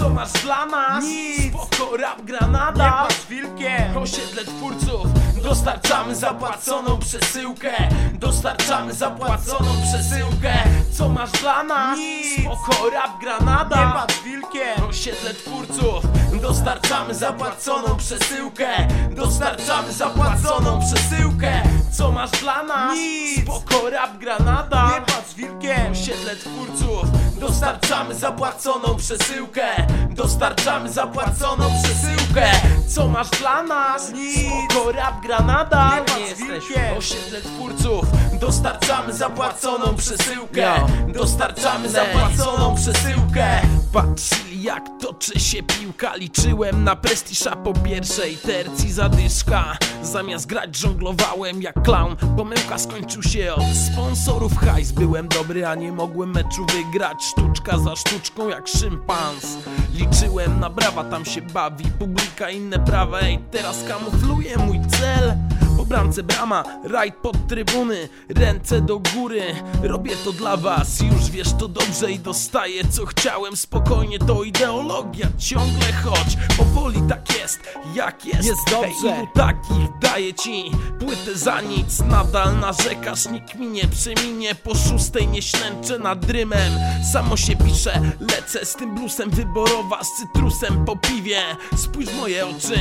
Co masz dla nas? Nic. Spoko, rap, Nie granada patrz wilkiem Osiedle twórców Dostarczamy zapłaconą przesyłkę Dostarczamy zapłaconą przesyłkę Co masz dla nas? Nic. Spoko, rap, Nie granada patrz wilkiem Osiedle twórców Dostarczamy zapłaconą przesyłkę Dostarczamy zapłaconą przesyłkę Co masz dla nas? Nic. Spoko, rap, granada Patrz wilkiem. Osiedle twórców. Dostarczamy zapłaconą przesyłkę. Dostarczamy zapłaconą przesyłkę. Co masz dla nas? Nic. Spoko, rap, granada. Nie wilkiem. Osiedle twórców. Dostarczamy zapłaconą przesyłkę. Dostarczamy zapłaconą przesyłkę Patrzyli jak toczy się piłka. Liczyłem na prestiż, a po pierwszej tercji zadyszka. Zamiast grać żonglowałem jak clown Pomyłka skończył się od sponsorów. Hajs Byłem dobry, a nie mogłem meczu wygrać. Sztuczka za sztuczką jak szympans. Liczyłem na brawa, tam się bawi Publika, inne prawa, ej teraz kamufluję mój cel po bramce brama, rajd pod trybuny Ręce do góry, robię to dla was Już wiesz to dobrze i dostaję co chciałem. Spokojnie to ideologia, ciągle chodź. Powoli tak jest, jak jest. Jest dobrze. Ej, ilu takich daję ci? Płytę za nic Nadal narzekasz, nikt mi nie przeminie. Po szóstej nie ślęczę nad rymem. Samo się pisze, lecę z tym bluesem Wyborowa z cytrusem po piwie. Spójrz w moje oczy,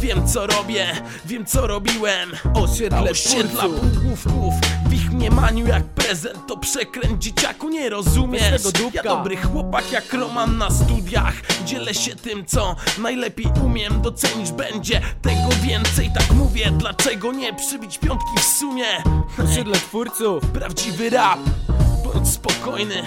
wiem co robię Wiem co robiłem Osiedle Osiedla półgłówków W ich mniemaniu jak prezent To przekręt dzieciaku nie rozumiesz. Ja dobry chłopak jak Roman na studiach. Dzielę się tym co najlepiej umiem. Docenisz będzie tego więcej. Tak mówię, dlaczego nie przybić piątki w sumie? Osiedle twórców. Prawdziwy rap, bądź spokojny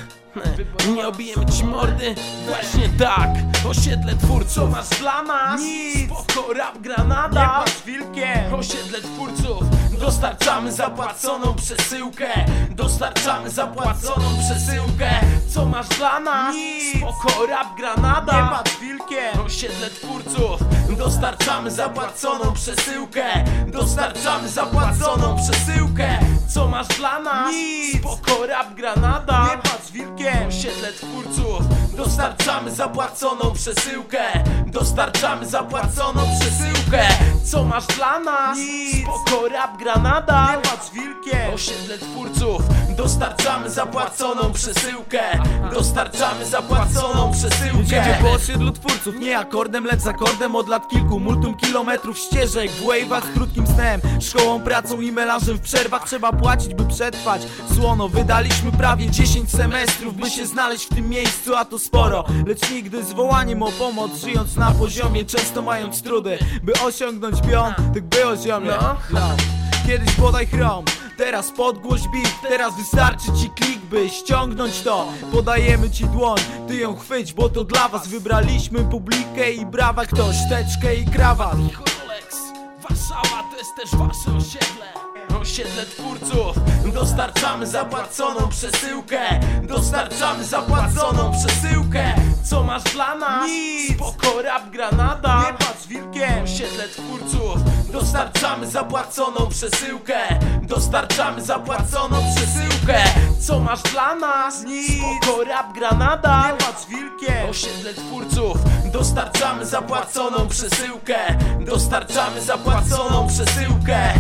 nie obijemy ci mordy? Właśnie tak. Osiedle twórców. Masz dla nas? Nic. Spoko, rap, Nie granada patrz wilkiem. Osiedle twórców. Dostarczamy zapłaconą przesyłkę. Dostarczamy zapłaconą przesyłkę. Co masz dla nas? Nic. Spoko, rap, granada. Nie patrz wilkiem. Osiedle twórców. Dostarczamy zapłaconą przesyłkę. Dostarczamy zapłaconą przesyłkę Co masz dla nas? Nic. Spoko, rap, granada. Nie patrz wilkiem. Osiedle twórców Dostarczamy zapłaconą przesyłkę. Dostarczamy zapłaconą przesyłkę. Co masz dla nas? Nic. Spoko, rap, granada. Nie patrz wilkiem. Osiedle twórców Dostarczamy zapłaconą przesyłkę. Dostarczamy zapłaconą przesyłkę. Jedzie po osiedlu twórców, nie akordem, lecz akordem od lat kilku Multum kilometrów ścieżek, w wave'ach z krótkim snem. Szkołą, pracą i melanżem w przerwach trzeba płacić, by przetrwać. Słono, wydaliśmy prawie 10 semestrów, by się znaleźć w tym miejscu, a to sporo. Lecz nigdy z wołaniem o pomoc, żyjąc na poziomie, często mając trudy By osiągnąć pion, tak by osiągnąć No. Kiedyś podaj chrom, teraz podgłoś beat Teraz wystarczy ci klik, by ściągnąć to. Podajemy ci dłoń, ty ją chwyć, bo to dla was. Wybraliśmy publikę i brawa Ktoś teczkę i krawat. Warszawa to jest też wasze osiedle Osiedle twórców. Dostarczamy zapłaconą przesyłkę. Dostarczamy zapłaconą przesyłkę. Co masz dla nas? Nic. Spoko, rap, granada. Nie patrz wilkiem. Osiedle twórców. Dostarczamy zapłaconą przesyłkę. Dostarczamy zapłaconą przesyłkę. Co masz dla nas? Nic. Spoko, rap, granada. Nie patrz wilkiem. Osiedle twórców. Dostarczamy zapłaconą przesyłkę. Dostarczamy zapłaconą przesyłkę